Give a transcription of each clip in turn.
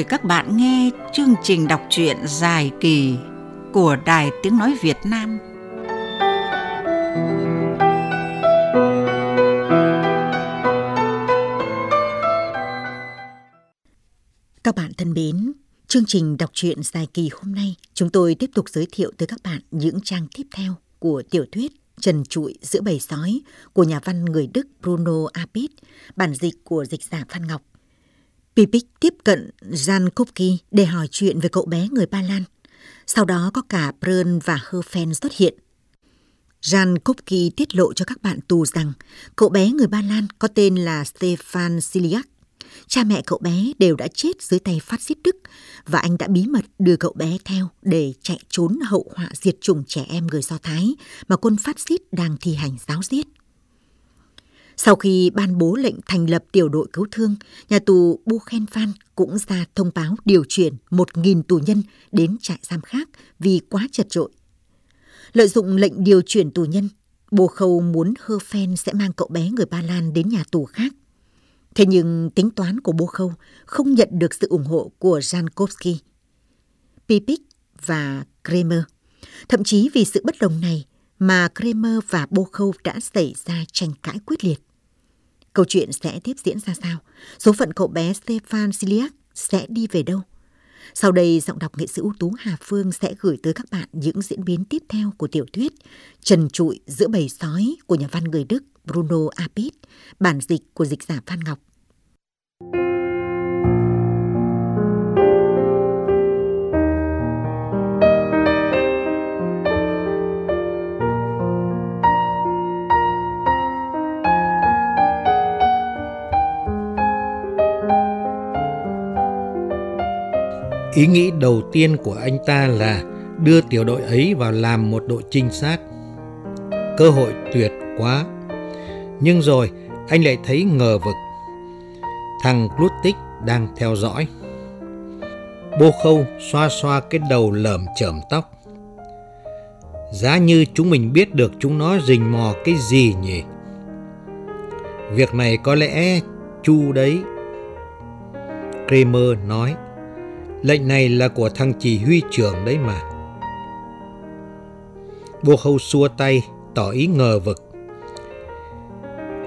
mời các bạn nghe chương trình đọc truyện dài kỳ của Đài Tiếng Nói Việt Nam. Các bạn thân mến, chương trình đọc truyện dài kỳ hôm nay chúng tôi tiếp tục giới thiệu tới các bạn những trang tiếp theo của tiểu thuyết Trần trụi giữa bầy sói của nhà văn người Đức Bruno Apit, bản dịch của dịch giả Phan Ngọc. Pipik tiếp cận Jan Kopke để hỏi chuyện về cậu bé người Ba Lan. Sau đó có cả Brơn và Herfen xuất hiện. Jan Kopke tiết lộ cho các bạn tù rằng cậu bé người Ba Lan có tên là Stefan Siliak. Cha mẹ cậu bé đều đã chết dưới tay phát xít Đức và anh đã bí mật đưa cậu bé theo để chạy trốn hậu họa diệt chủng trẻ em người Do Thái mà quân phát xít đang thi hành giáo giết. Sau khi ban bố lệnh thành lập tiểu đội cứu thương, nhà tù Buchenwald cũng ra thông báo điều chuyển 1.000 tù nhân đến trại giam khác vì quá chật trội. Lợi dụng lệnh điều chuyển tù nhân, Bồ Khâu muốn Hơ Phen sẽ mang cậu bé người Ba Lan đến nhà tù khác. Thế nhưng tính toán của Bô Khâu không nhận được sự ủng hộ của Jankowski, Pipik và Kramer. Thậm chí vì sự bất đồng này mà Kramer và Bô Khâu đã xảy ra tranh cãi quyết liệt. Câu chuyện sẽ tiếp diễn ra sao? Số phận cậu bé Stefan Siliak sẽ đi về đâu? Sau đây, giọng đọc nghệ sĩ ưu tú Hà Phương sẽ gửi tới các bạn những diễn biến tiếp theo của tiểu thuyết Trần trụi giữa bầy sói của nhà văn người Đức Bruno Apit, bản dịch của dịch giả Phan Ngọc. Ý nghĩ đầu tiên của anh ta là đưa tiểu đội ấy vào làm một đội trinh sát. Cơ hội tuyệt quá. Nhưng rồi, anh lại thấy ngờ vực. Thằng Glutik đang theo dõi. Bô khâu xoa xoa cái đầu lởm chởm tóc. Giá như chúng mình biết được chúng nó rình mò cái gì nhỉ? Việc này có lẽ chu đấy. Kramer nói. Lệnh này là của thằng chỉ huy trưởng đấy mà. Bô hầu xua tay, tỏ ý ngờ vực.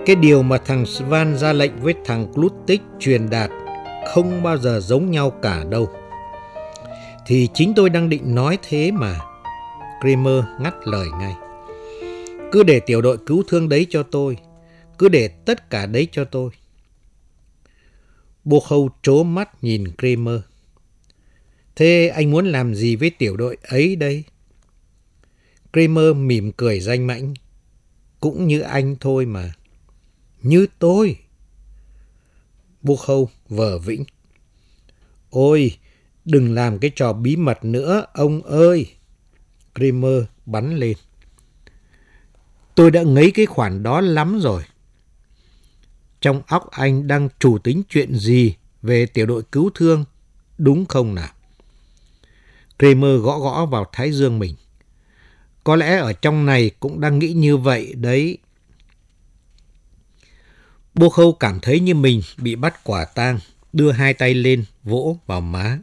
Cái điều mà thằng Svan ra lệnh với thằng Klutik truyền đạt không bao giờ giống nhau cả đâu. Thì chính tôi đang định nói thế mà. Kramer ngắt lời ngay. Cứ để tiểu đội cứu thương đấy cho tôi. Cứ để tất cả đấy cho tôi. Bô khâu trố mắt nhìn Kramer. Thế anh muốn làm gì với tiểu đội ấy đây? Kramer mỉm cười danh mãnh. Cũng như anh thôi mà. Như tôi. Bô vờ vĩnh. Ôi, đừng làm cái trò bí mật nữa, ông ơi. Kramer bắn lên. Tôi đã ngấy cái khoản đó lắm rồi. Trong óc anh đang chủ tính chuyện gì về tiểu đội cứu thương, đúng không nào? Kramer gõ gõ vào thái dương mình. Có lẽ ở trong này cũng đang nghĩ như vậy đấy. Bô khâu cảm thấy như mình bị bắt quả tang, đưa hai tay lên, vỗ vào má.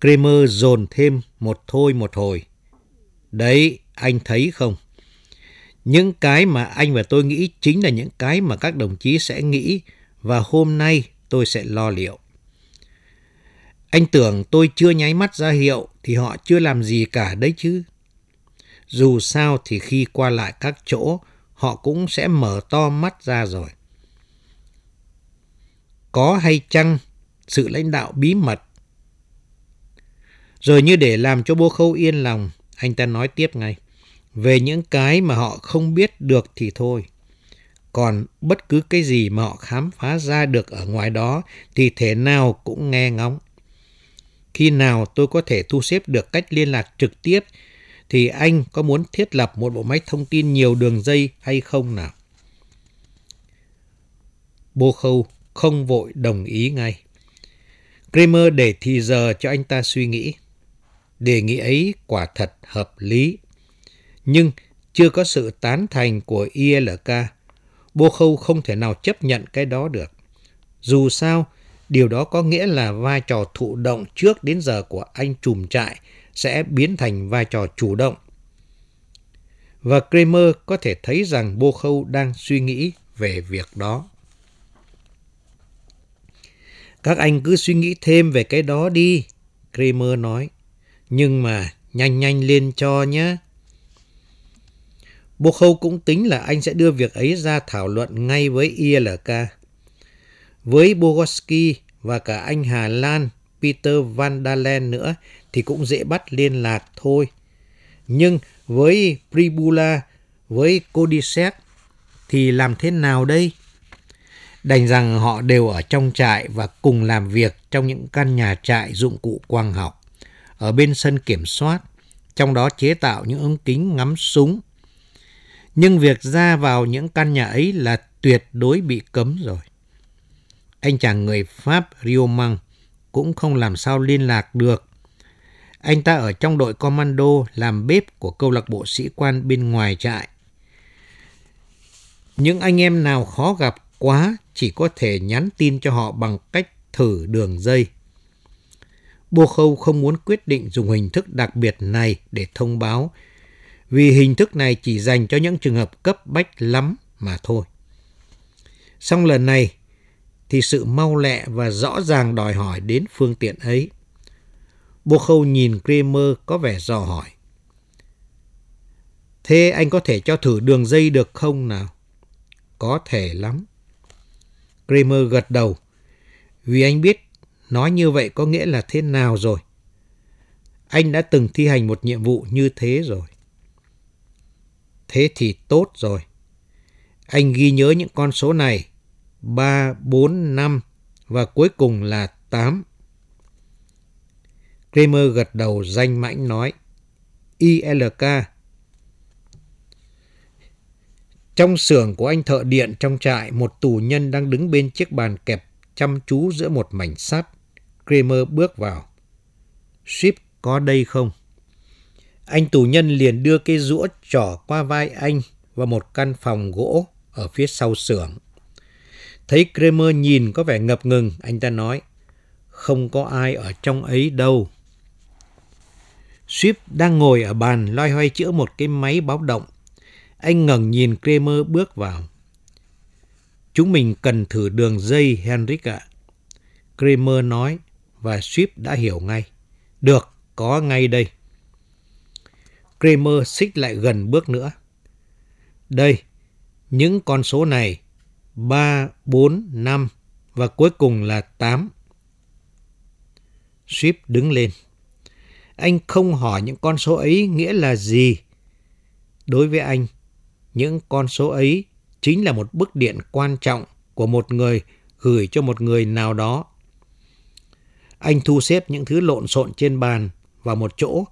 Kramer dồn thêm một thôi một hồi. Đấy, anh thấy không? Những cái mà anh và tôi nghĩ chính là những cái mà các đồng chí sẽ nghĩ và hôm nay tôi sẽ lo liệu. Anh tưởng tôi chưa nháy mắt ra hiệu thì họ chưa làm gì cả đấy chứ. Dù sao thì khi qua lại các chỗ, họ cũng sẽ mở to mắt ra rồi. Có hay chăng sự lãnh đạo bí mật? Rồi như để làm cho bố khâu yên lòng, anh ta nói tiếp ngay. Về những cái mà họ không biết được thì thôi. Còn bất cứ cái gì mà họ khám phá ra được ở ngoài đó thì thế nào cũng nghe ngóng. Khi nào tôi có thể thu xếp được cách liên lạc trực tiếp thì anh có muốn thiết lập một bộ máy thông tin nhiều đường dây hay không nào? Bô Khâu không vội đồng ý ngay. Kramer để thì giờ cho anh ta suy nghĩ. Đề nghị ấy quả thật hợp lý. Nhưng chưa có sự tán thành của ILK, Bô Khâu không thể nào chấp nhận cái đó được. Dù sao Điều đó có nghĩa là vai trò thụ động trước đến giờ của anh trùm trại sẽ biến thành vai trò chủ động. Và Kramer có thể thấy rằng Bô Khâu đang suy nghĩ về việc đó. Các anh cứ suy nghĩ thêm về cái đó đi, Kramer nói. Nhưng mà nhanh nhanh lên cho nhé. Bô Khâu cũng tính là anh sẽ đưa việc ấy ra thảo luận ngay với ILK. Với Bogoski và cả anh Hà Lan Peter Van Dalen nữa thì cũng dễ bắt liên lạc thôi. Nhưng với Pribula, với Kodisek thì làm thế nào đây? Đành rằng họ đều ở trong trại và cùng làm việc trong những căn nhà trại dụng cụ quang học. Ở bên sân kiểm soát, trong đó chế tạo những ống kính ngắm súng. Nhưng việc ra vào những căn nhà ấy là tuyệt đối bị cấm rồi. Anh chàng người Pháp Riomang cũng không làm sao liên lạc được. Anh ta ở trong đội commando làm bếp của câu lạc bộ sĩ quan bên ngoài trại. Những anh em nào khó gặp quá chỉ có thể nhắn tin cho họ bằng cách thử đường dây. Bô Khâu không muốn quyết định dùng hình thức đặc biệt này để thông báo, vì hình thức này chỉ dành cho những trường hợp cấp bách lắm mà thôi. Xong lần này, thì sự mau lẹ và rõ ràng đòi hỏi đến phương tiện ấy. Bô Khâu nhìn Kramer có vẻ dò hỏi. Thế anh có thể cho thử đường dây được không nào? Có thể lắm. Kramer gật đầu, vì anh biết nói như vậy có nghĩa là thế nào rồi. Anh đã từng thi hành một nhiệm vụ như thế rồi. Thế thì tốt rồi. Anh ghi nhớ những con số này 3, 4, 5 và cuối cùng là 8. Kramer gật đầu danh mãnh nói ILK. Trong xưởng của anh thợ điện trong trại, một tù nhân đang đứng bên chiếc bàn kẹp chăm chú giữa một mảnh sắt. Kramer bước vào. Ship có đây không? Anh tù nhân liền đưa cây rũa trỏ qua vai anh vào một căn phòng gỗ ở phía sau xưởng. Thấy Kramer nhìn có vẻ ngập ngừng, anh ta nói, không có ai ở trong ấy đâu. Swift đang ngồi ở bàn loay hoay chữa một cái máy báo động. Anh ngẩng nhìn Kramer bước vào. Chúng mình cần thử đường dây, Henrik ạ. Kramer nói và Swift đã hiểu ngay. Được, có ngay đây. Kramer xích lại gần bước nữa. Đây, những con số này 3, 4, 5 và cuối cùng là 8. Swift đứng lên. Anh không hỏi những con số ấy nghĩa là gì. Đối với anh, những con số ấy chính là một bức điện quan trọng của một người gửi cho một người nào đó. Anh thu xếp những thứ lộn xộn trên bàn vào một chỗ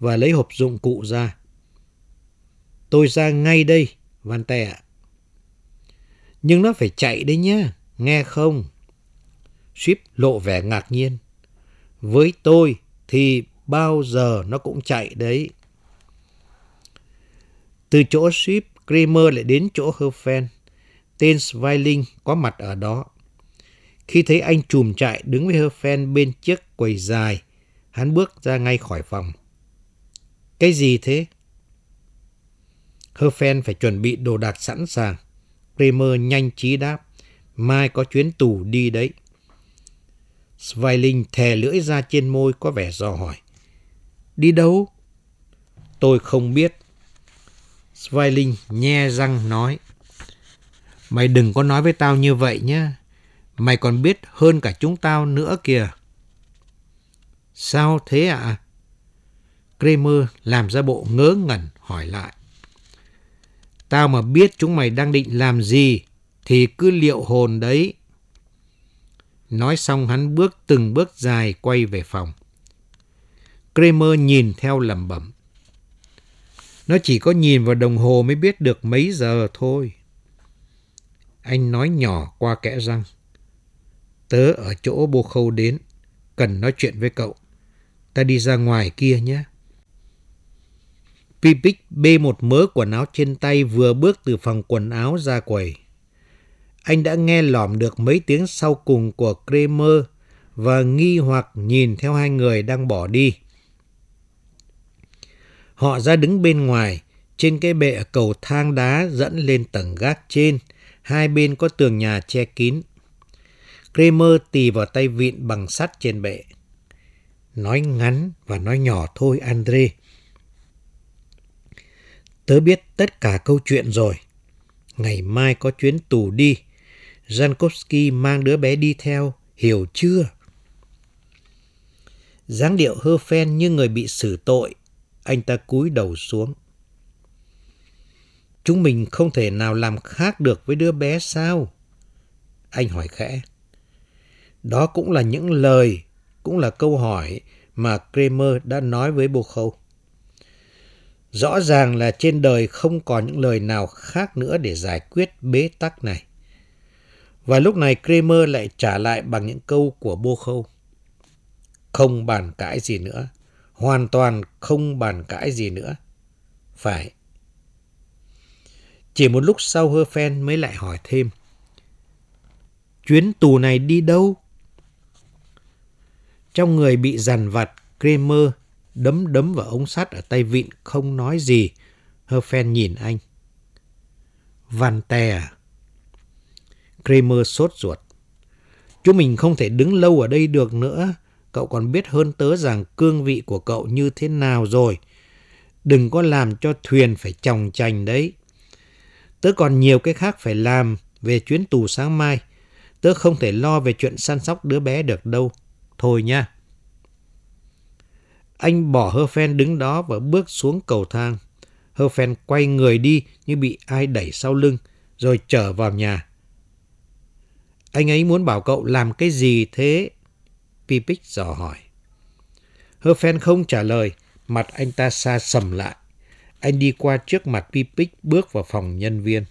và lấy hộp dụng cụ ra. Tôi ra ngay đây, Van Tè ạ. Nhưng nó phải chạy đấy nhá, nghe không? Ship lộ vẻ ngạc nhiên. Với tôi thì bao giờ nó cũng chạy đấy. Từ chỗ Ship, Kramer lại đến chỗ Herfen. Tên Sveiling có mặt ở đó. Khi thấy anh chùm chạy đứng với Herfen bên chiếc quầy dài, hắn bước ra ngay khỏi phòng. Cái gì thế? Herfen phải chuẩn bị đồ đạc sẵn sàng. Kramer nhanh trí đáp. Mai có chuyến tù đi đấy. Sveiling thè lưỡi ra trên môi có vẻ dò hỏi. Đi đâu? Tôi không biết. Sveiling nhe răng nói. Mày đừng có nói với tao như vậy nhé. Mày còn biết hơn cả chúng tao nữa kìa. Sao thế ạ? À? Kramer làm ra bộ ngớ ngẩn hỏi lại. Tao mà biết chúng mày đang định làm gì thì cứ liệu hồn đấy. Nói xong hắn bước từng bước dài quay về phòng. Kramer nhìn theo lẩm bẩm. Nó chỉ có nhìn vào đồng hồ mới biết được mấy giờ thôi. Anh nói nhỏ qua kẽ răng. Tớ ở chỗ bô khâu đến, cần nói chuyện với cậu. Ta đi ra ngoài kia nhé. Pipic bê một mớ quần áo trên tay vừa bước từ phòng quần áo ra quầy. Anh đã nghe lỏm được mấy tiếng sau cùng của Kramer và nghi hoặc nhìn theo hai người đang bỏ đi. Họ ra đứng bên ngoài, trên cái bệ cầu thang đá dẫn lên tầng gác trên, hai bên có tường nhà che kín. Kramer tì vào tay vịn bằng sắt trên bệ. Nói ngắn và nói nhỏ thôi, Andre. Tớ biết tất cả câu chuyện rồi. Ngày mai có chuyến tù đi. Jankowski mang đứa bé đi theo, hiểu chưa? dáng điệu hơ phen như người bị xử tội, anh ta cúi đầu xuống. Chúng mình không thể nào làm khác được với đứa bé sao? Anh hỏi khẽ. Đó cũng là những lời, cũng là câu hỏi mà Kramer đã nói với bồ khâu. Rõ ràng là trên đời không còn những lời nào khác nữa để giải quyết bế tắc này. Và lúc này Kramer lại trả lại bằng những câu của bô khâu. Không bàn cãi gì nữa. Hoàn toàn không bàn cãi gì nữa. Phải. Chỉ một lúc sau Hơ Phen mới lại hỏi thêm. Chuyến tù này đi đâu? Trong người bị dằn vặt, Kramer đấm đấm vào ống sắt ở tay vịn không nói gì. Hơ Phen nhìn anh. Van tè à? Kramer sốt ruột. Chúng mình không thể đứng lâu ở đây được nữa. Cậu còn biết hơn tớ rằng cương vị của cậu như thế nào rồi. Đừng có làm cho thuyền phải chồng chành đấy. Tớ còn nhiều cái khác phải làm về chuyến tù sáng mai. Tớ không thể lo về chuyện săn sóc đứa bé được đâu. Thôi nha. Anh bỏ Hơ Phen đứng đó và bước xuống cầu thang. Hơ Phen quay người đi như bị ai đẩy sau lưng, rồi trở vào nhà. Anh ấy muốn bảo cậu làm cái gì thế? Pipic dò hỏi. Hơ Phen không trả lời, mặt anh ta xa sầm lại. Anh đi qua trước mặt Pipic bước vào phòng nhân viên.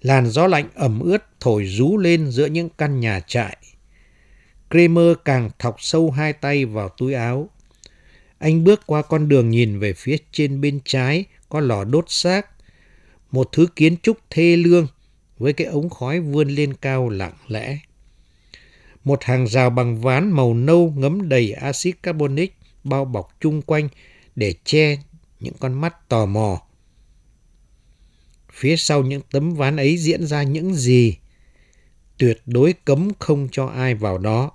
Làn gió lạnh ẩm ướt thổi rú lên giữa những căn nhà trại. Kramer càng thọc sâu hai tay vào túi áo. Anh bước qua con đường nhìn về phía trên bên trái, có lò đốt xác. Một thứ kiến trúc thê lương với cái ống khói vươn lên cao lặng lẽ. Một hàng rào bằng ván màu nâu ngấm đầy axit carbonic bao bọc chung quanh để che những con mắt tò mò. Phía sau những tấm ván ấy diễn ra những gì? Tuyệt đối cấm không cho ai vào đó.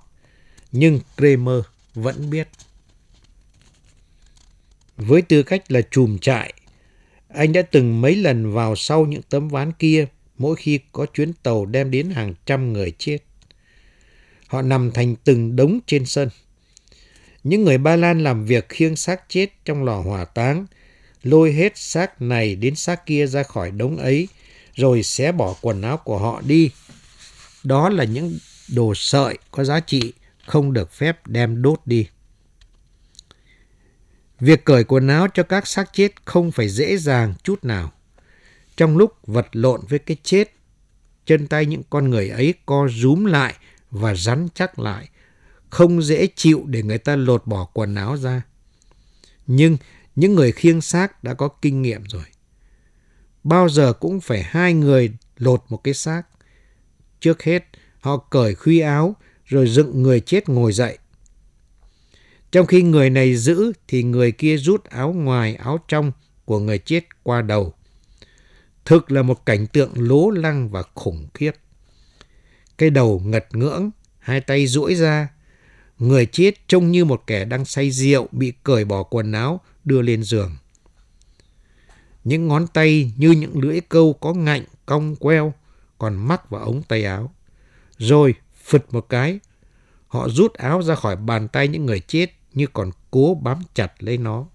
Nhưng Kramer vẫn biết. Với tư cách là chùm trại, anh đã từng mấy lần vào sau những tấm ván kia mỗi khi có chuyến tàu đem đến hàng trăm người chết. Họ nằm thành từng đống trên sân. Những người Ba Lan làm việc khiêng xác chết trong lò hỏa táng, lôi hết xác này đến xác kia ra khỏi đống ấy, rồi xé bỏ quần áo của họ đi. Đó là những đồ sợi có giá trị, không được phép đem đốt đi. Việc cởi quần áo cho các xác chết không phải dễ dàng chút nào. Trong lúc vật lộn với cái chết, chân tay những con người ấy co rúm lại và rắn chắc lại, không dễ chịu để người ta lột bỏ quần áo ra. Nhưng những người khiêng xác đã có kinh nghiệm rồi. Bao giờ cũng phải hai người lột một cái xác. Trước hết, họ cởi khuy áo rồi dựng người chết ngồi dậy. Trong khi người này giữ thì người kia rút áo ngoài áo trong của người chết qua đầu. Thực là một cảnh tượng lố lăng và khủng khiếp. Cái đầu ngật ngưỡng, hai tay duỗi ra. Người chết trông như một kẻ đang say rượu bị cởi bỏ quần áo đưa lên giường. Những ngón tay như những lưỡi câu có ngạnh, cong queo, còn mắc vào ống tay áo. Rồi, phật một cái, họ rút áo ra khỏi bàn tay những người chết như còn cố bám chặt lấy nó.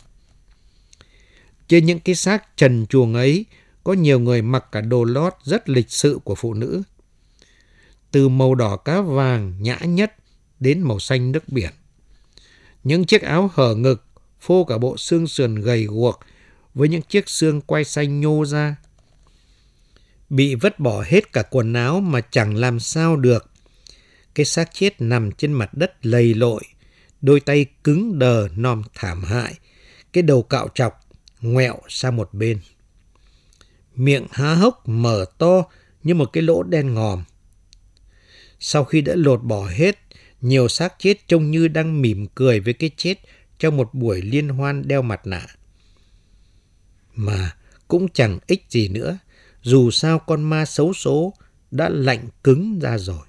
Trên những cái xác trần chuồng ấy có nhiều người mặc cả đồ lót rất lịch sự của phụ nữ. Từ màu đỏ cá vàng nhã nhất đến màu xanh nước biển. Những chiếc áo hở ngực phô cả bộ xương sườn gầy guộc với những chiếc xương quay xanh nhô ra. Bị vứt bỏ hết cả quần áo mà chẳng làm sao được. Cái xác chết nằm trên mặt đất lầy lội, đôi tay cứng đờ nom thảm hại, cái đầu cạo chọc, ngoẹo sang một bên. Miệng há hốc mở to như một cái lỗ đen ngòm. Sau khi đã lột bỏ hết, nhiều xác chết trông như đang mỉm cười với cái chết trong một buổi liên hoan đeo mặt nạ. Mà cũng chẳng ích gì nữa, dù sao con ma xấu số đã lạnh cứng ra rồi.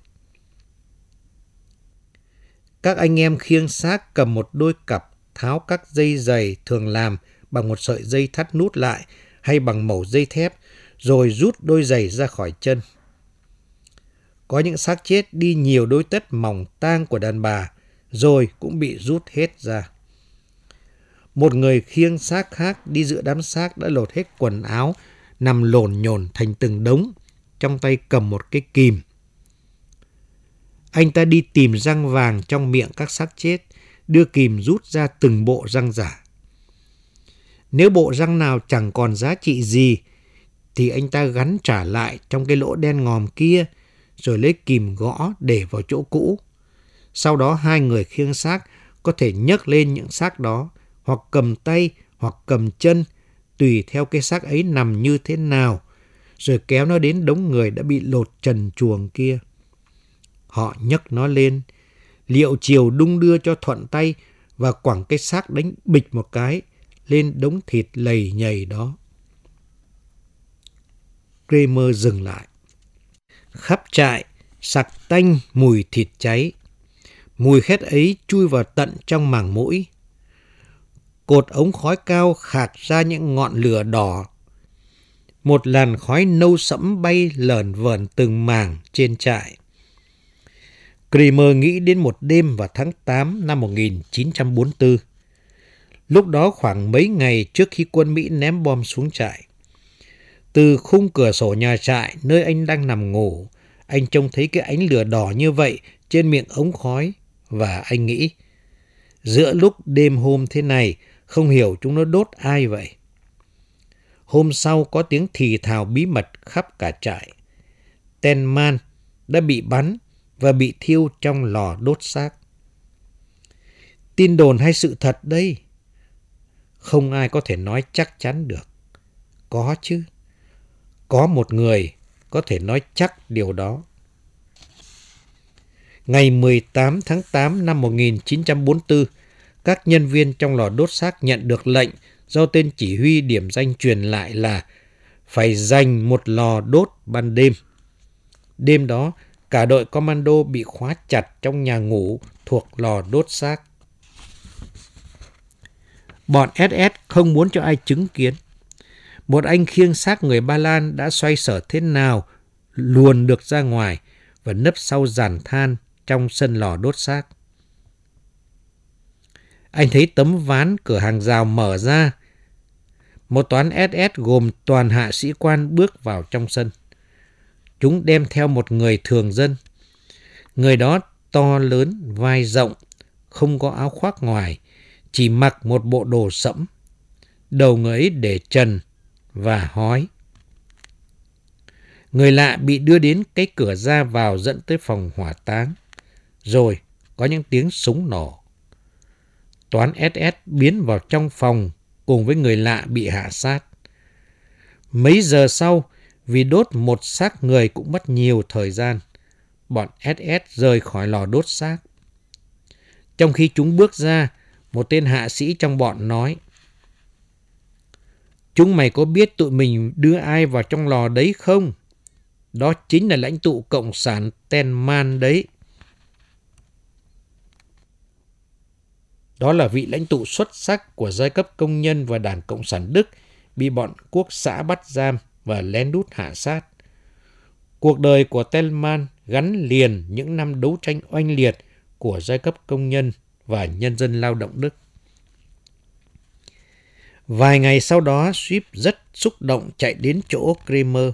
Các anh em khiêng xác cầm một đôi cặp tháo các dây giày thường làm bằng một sợi dây thắt nút lại hay bằng mẩu dây thép, rồi rút đôi giày ra khỏi chân. Có những xác chết đi nhiều đôi tất mỏng tang của đàn bà, rồi cũng bị rút hết ra. Một người khiêng xác khác đi giữa đám xác đã lột hết quần áo, nằm lộn nhồn thành từng đống, trong tay cầm một cái kìm. Anh ta đi tìm răng vàng trong miệng các xác chết, đưa kìm rút ra từng bộ răng giả. Nếu bộ răng nào chẳng còn giá trị gì, thì anh ta gắn trả lại trong cái lỗ đen ngòm kia, rồi lấy kìm gõ để vào chỗ cũ. Sau đó hai người khiêng xác có thể nhấc lên những xác đó, hoặc cầm tay, hoặc cầm chân, tùy theo cái xác ấy nằm như thế nào, rồi kéo nó đến đống người đã bị lột trần chuồng kia. Họ nhấc nó lên, liệu chiều đung đưa cho thuận tay và quẳng cái xác đánh bịch một cái lên đống thịt lầy nhầy đó. Kramer dừng lại. Khắp trại, sặc tanh mùi thịt cháy. Mùi khét ấy chui vào tận trong màng mũi. Cột ống khói cao khạc ra những ngọn lửa đỏ. Một làn khói nâu sẫm bay lờn vờn từng mảng trên trại. Kramer nghĩ đến một đêm vào tháng 8 năm 1944. Lúc đó khoảng mấy ngày trước khi quân Mỹ ném bom xuống trại. Từ khung cửa sổ nhà trại nơi anh đang nằm ngủ, anh trông thấy cái ánh lửa đỏ như vậy trên miệng ống khói và anh nghĩ giữa lúc đêm hôm thế này không hiểu chúng nó đốt ai vậy. Hôm sau có tiếng thì thào bí mật khắp cả trại. Ten Man đã bị bắn và bị thiêu trong lò đốt xác. Tin đồn hay sự thật đây? Không ai có thể nói chắc chắn được. Có chứ. Có một người có thể nói chắc điều đó. Ngày 18 tháng 8 năm 1944, các nhân viên trong lò đốt xác nhận được lệnh do tên chỉ huy điểm danh truyền lại là phải dành một lò đốt ban đêm. Đêm đó, cả đội commando bị khóa chặt trong nhà ngủ thuộc lò đốt xác. Bọn SS không muốn cho ai chứng kiến. Một anh khiêng xác người Ba Lan đã xoay sở thế nào luồn được ra ngoài và nấp sau giàn than trong sân lò đốt xác. Anh thấy tấm ván cửa hàng rào mở ra. Một toán SS gồm toàn hạ sĩ quan bước vào trong sân. Chúng đem theo một người thường dân. Người đó to lớn, vai rộng, không có áo khoác ngoài, chỉ mặc một bộ đồ sẫm. Đầu người ấy để trần và hói. Người lạ bị đưa đến cái cửa ra vào dẫn tới phòng hỏa táng. Rồi có những tiếng súng nổ. Toán SS biến vào trong phòng cùng với người lạ bị hạ sát. Mấy giờ sau, vì đốt một xác người cũng mất nhiều thời gian, bọn SS rời khỏi lò đốt xác. Trong khi chúng bước ra, một tên hạ sĩ trong bọn nói Chúng mày có biết tụi mình đưa ai vào trong lò đấy không? Đó chính là lãnh tụ Cộng sản Tenman đấy. Đó là vị lãnh tụ xuất sắc của giai cấp công nhân và đảng Cộng sản Đức bị bọn quốc xã bắt giam và lén đút hạ sát. Cuộc đời của Telman gắn liền những năm đấu tranh oanh liệt của giai cấp công nhân và nhân dân lao động Đức. Vài ngày sau đó, Swift rất xúc động chạy đến chỗ Kramer.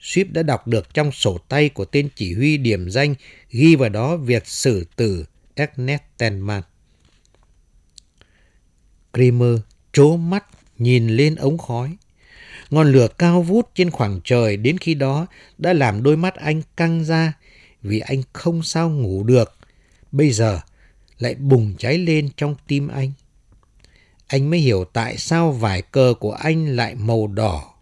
Swift đã đọc được trong sổ tay của tên chỉ huy điểm danh ghi vào đó việc xử tử Ernest Tenman. Kramer trố mắt nhìn lên ống khói. Ngọn lửa cao vút trên khoảng trời đến khi đó đã làm đôi mắt anh căng ra vì anh không sao ngủ được. Bây giờ lại bùng cháy lên trong tim anh. Anh mới hiểu tại sao vải cờ của anh lại màu đỏ.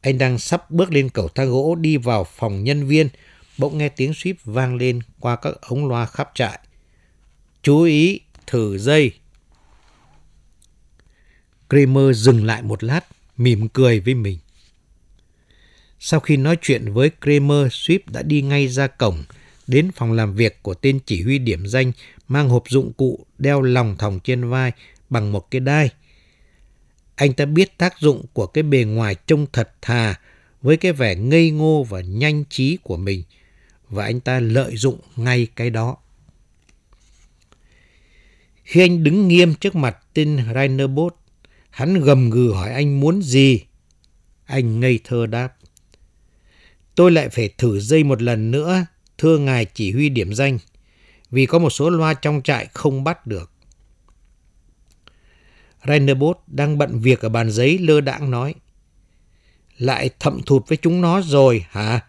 Anh đang sắp bước lên cầu thang gỗ đi vào phòng nhân viên, bỗng nghe tiếng suýp vang lên qua các ống loa khắp trại. Chú ý, thử dây. Kramer dừng lại một lát, mỉm cười với mình. Sau khi nói chuyện với Kramer, Swift đã đi ngay ra cổng, đến phòng làm việc của tên chỉ huy điểm danh mang hộp dụng cụ đeo lòng thòng trên vai bằng một cái đai. Anh ta biết tác dụng của cái bề ngoài trông thật thà với cái vẻ ngây ngô và nhanh trí của mình và anh ta lợi dụng ngay cái đó. Khi anh đứng nghiêm trước mặt tên Rainerbos, hắn gầm gừ hỏi anh muốn gì. Anh ngây thơ đáp. Tôi lại phải thử dây một lần nữa, thưa ngài chỉ huy điểm danh, vì có một số loa trong trại không bắt được. Rainerbos đang bận việc ở bàn giấy lơ đãng nói. Lại thậm thụt với chúng nó rồi hả?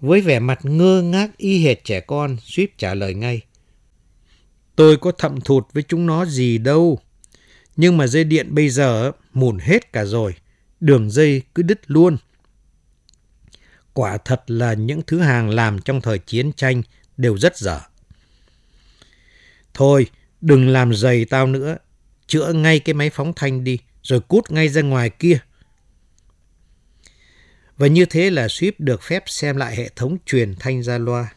Với vẻ mặt ngơ ngác y hệt trẻ con, Swift trả lời ngay. Tôi có thậm thụt với chúng nó gì đâu. Nhưng mà dây điện bây giờ mùn hết cả rồi. Đường dây cứ đứt luôn. Quả thật là những thứ hàng làm trong thời chiến tranh đều rất dở. Thôi, đừng làm giày tao nữa. Chữa ngay cái máy phóng thanh đi, rồi cút ngay ra ngoài kia. Và như thế là Swift được phép xem lại hệ thống truyền thanh ra loa.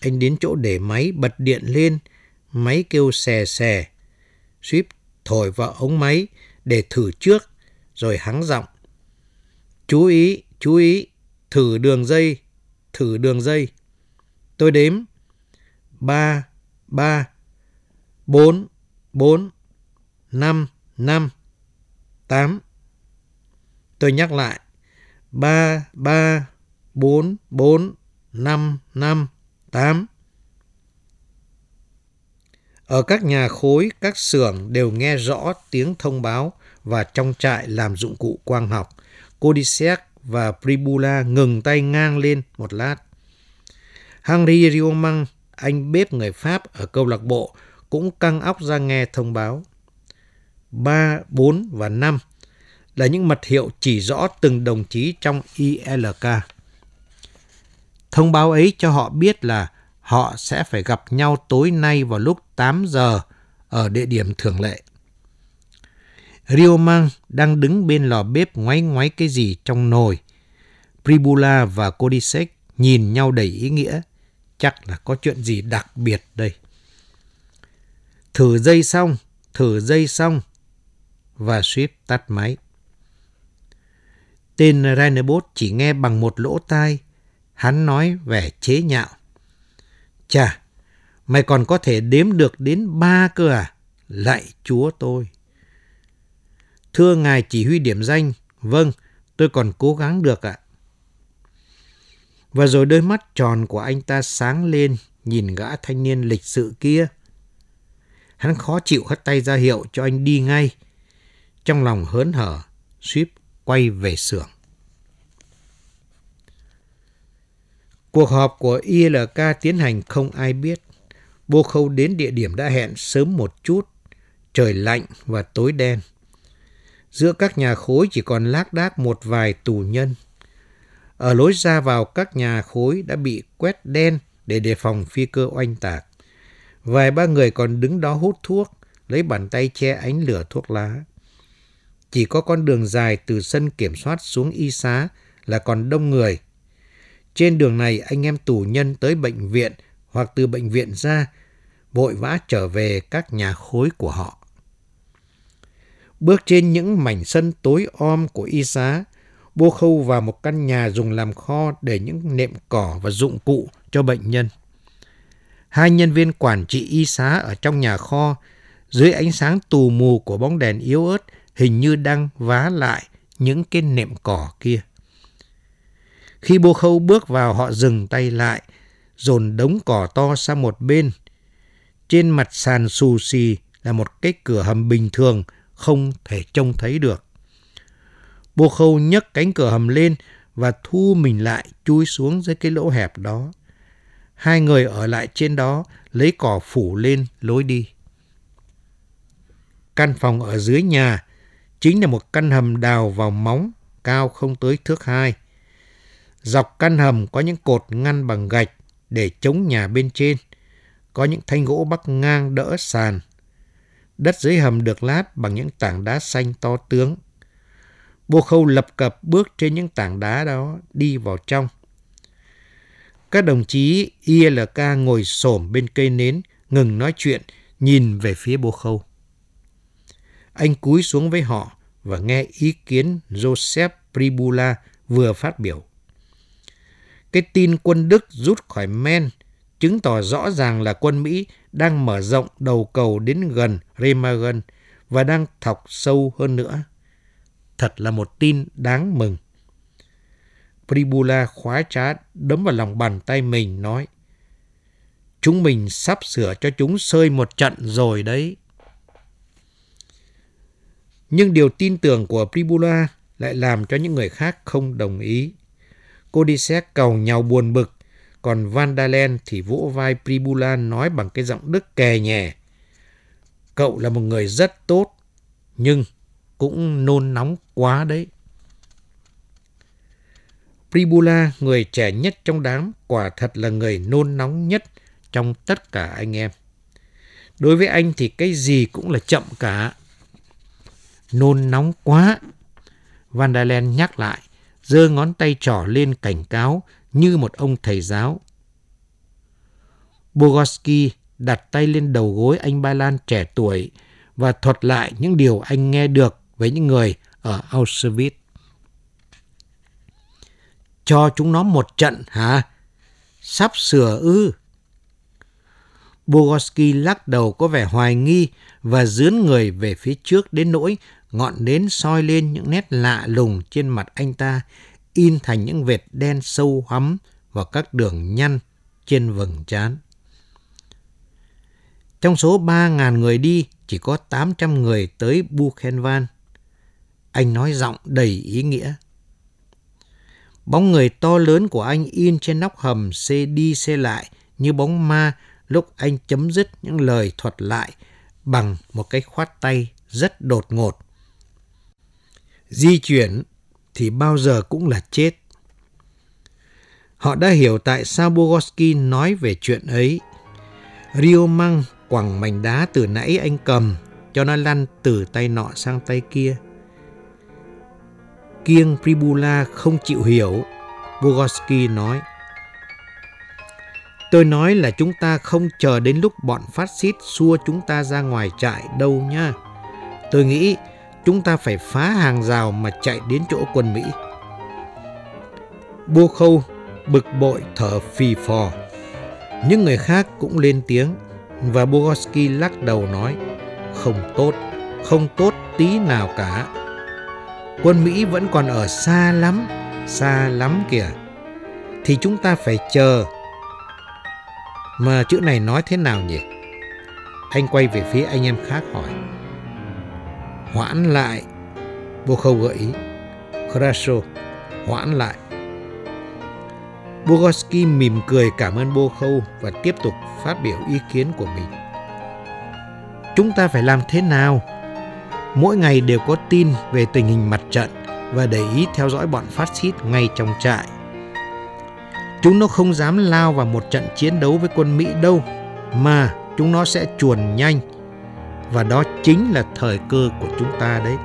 Anh đến chỗ để máy bật điện lên, máy kêu xè xè. Swift thổi vào ống máy để thử trước, rồi hắng giọng. Chú ý, chú ý, thử đường dây, thử đường dây. Tôi đếm. ba ba bốn bốn năm năm tám Tôi nhắc lại. ba ba bốn bốn năm năm tám ở các nhà khối, các xưởng đều nghe rõ tiếng thông báo và trong trại làm dụng cụ quang học. Codisec và Pribula ngừng tay ngang lên một lát. Henri Riomang, anh bếp người Pháp ở câu lạc bộ, cũng căng óc ra nghe thông báo. 3, 4 và 5 là những mật hiệu chỉ rõ từng đồng chí trong ILK. Thông báo ấy cho họ biết là họ sẽ phải gặp nhau tối nay vào lúc 8 giờ ở địa điểm thường lệ. Rio Mang đang đứng bên lò bếp ngoáy ngoáy cái gì trong nồi. Pribula và Kodisek nhìn nhau đầy ý nghĩa. Chắc là có chuyện gì đặc biệt đây. Thử dây xong, thử dây xong. Và Swift tắt máy. Tên Rainerbos chỉ nghe bằng một lỗ tai. Hắn nói vẻ chế nhạo. Chà, mày còn có thể đếm được đến ba cơ à? Lạy chúa tôi. Thưa ngài chỉ huy điểm danh, vâng, tôi còn cố gắng được ạ. Và rồi đôi mắt tròn của anh ta sáng lên nhìn gã thanh niên lịch sự kia. Hắn khó chịu hất tay ra hiệu cho anh đi ngay. Trong lòng hớn hở, suýt quay về xưởng. Cuộc họp của ILK tiến hành không ai biết. Bô Khâu đến địa điểm đã hẹn sớm một chút, trời lạnh và tối đen. Giữa các nhà khối chỉ còn lác đác một vài tù nhân. Ở lối ra vào các nhà khối đã bị quét đen để đề phòng phi cơ oanh tạc. Vài ba người còn đứng đó hút thuốc, lấy bàn tay che ánh lửa thuốc lá. Chỉ có con đường dài từ sân kiểm soát xuống y xá là còn đông người. Trên đường này anh em tù nhân tới bệnh viện hoặc từ bệnh viện ra, vội vã trở về các nhà khối của họ. Bước trên những mảnh sân tối om của y xá, Bô Khâu vào một căn nhà dùng làm kho để những nệm cỏ và dụng cụ cho bệnh nhân. Hai nhân viên quản trị y xá ở trong nhà kho, dưới ánh sáng tù mù của bóng đèn yếu ớt, hình như đang vá lại những cái nệm cỏ kia. Khi Bô Khâu bước vào họ dừng tay lại, dồn đống cỏ to sang một bên. Trên mặt sàn xù xì là một cái cửa hầm bình thường, không thể trông thấy được. Bô Khâu nhấc cánh cửa hầm lên và thu mình lại chui xuống dưới cái lỗ hẹp đó. Hai người ở lại trên đó lấy cỏ phủ lên lối đi. Căn phòng ở dưới nhà chính là một căn hầm đào vào móng, cao không tới thước hai. Dọc căn hầm có những cột ngăn bằng gạch để chống nhà bên trên. Có những thanh gỗ bắc ngang đỡ sàn. Đất dưới hầm được lát bằng những tảng đá xanh to tướng. Bô khâu lập cập bước trên những tảng đá đó đi vào trong. Các đồng chí ILK ngồi xổm bên cây nến, ngừng nói chuyện, nhìn về phía bô khâu. Anh cúi xuống với họ và nghe ý kiến Joseph Pribula vừa phát biểu. Cái tin quân Đức rút khỏi Men chứng tỏ rõ ràng là quân Mỹ đang mở rộng đầu cầu đến gần Remagen và đang thọc sâu hơn nữa. Thật là một tin đáng mừng. Pribula khoái trá đấm vào lòng bàn tay mình, nói, Chúng mình sắp sửa cho chúng sơi một trận rồi đấy. Nhưng điều tin tưởng của Pribula lại làm cho những người khác không đồng ý. Cô đi xét cầu nhau buồn bực, còn Vandalen thì vỗ vai Pribula nói bằng cái giọng đức kè nhẹ. Cậu là một người rất tốt, nhưng cũng nôn nóng quá đấy. Pribula, người trẻ nhất trong đám, quả thật là người nôn nóng nhất trong tất cả anh em. Đối với anh thì cái gì cũng là chậm cả. Nôn nóng quá. Vandalen nhắc lại, giơ ngón tay trỏ lên cảnh cáo như một ông thầy giáo. Bogoski đặt tay lên đầu gối anh Ba Lan trẻ tuổi và thuật lại những điều anh nghe được với những người ở Auschwitz. Cho chúng nó một trận hả? Sắp sửa ư? Bogoski lắc đầu có vẻ hoài nghi và dướn người về phía trước đến nỗi ngọn nến soi lên những nét lạ lùng trên mặt anh ta, in thành những vệt đen sâu hắm vào các đường nhăn trên vầng trán. Trong số 3.000 người đi, chỉ có 800 người tới Buchenwald. Anh nói giọng đầy ý nghĩa. Bóng người to lớn của anh in trên nóc hầm xe đi xe lại như bóng ma lúc anh chấm dứt những lời thuật lại bằng một cái khoát tay rất đột ngột. Di chuyển thì bao giờ cũng là chết. Họ đã hiểu tại sao Bogoski nói về chuyện ấy. Rio Măng quẳng mảnh đá từ nãy anh cầm, cho nó lăn từ tay nọ sang tay kia. Kiêng Pribula không chịu hiểu. Bogoski nói. Tôi nói là chúng ta không chờ đến lúc bọn phát xít xua chúng ta ra ngoài trại đâu nha. Tôi nghĩ chúng ta phải phá hàng rào mà chạy đến chỗ quân Mỹ. Bô khâu bực bội thở phì phò. Những người khác cũng lên tiếng và Bogoski lắc đầu nói không tốt, không tốt tí nào cả. Quân Mỹ vẫn còn ở xa lắm, xa lắm kìa. Thì chúng ta phải chờ. Mà chữ này nói thế nào nhỉ? Anh quay về phía anh em khác hỏi. Hoãn lại. bô khâu gợi ý. Krasho, hoãn lại. Bogoski mỉm cười cảm ơn Bô Khâu và tiếp tục phát biểu ý kiến của mình. Chúng ta phải làm thế nào? Mỗi ngày đều có tin về tình hình mặt trận và để ý theo dõi bọn phát xít ngay trong trại. Chúng nó không dám lao vào một trận chiến đấu với quân Mỹ đâu, mà chúng nó sẽ chuồn nhanh. Và đó chính là thời cơ của chúng ta đấy.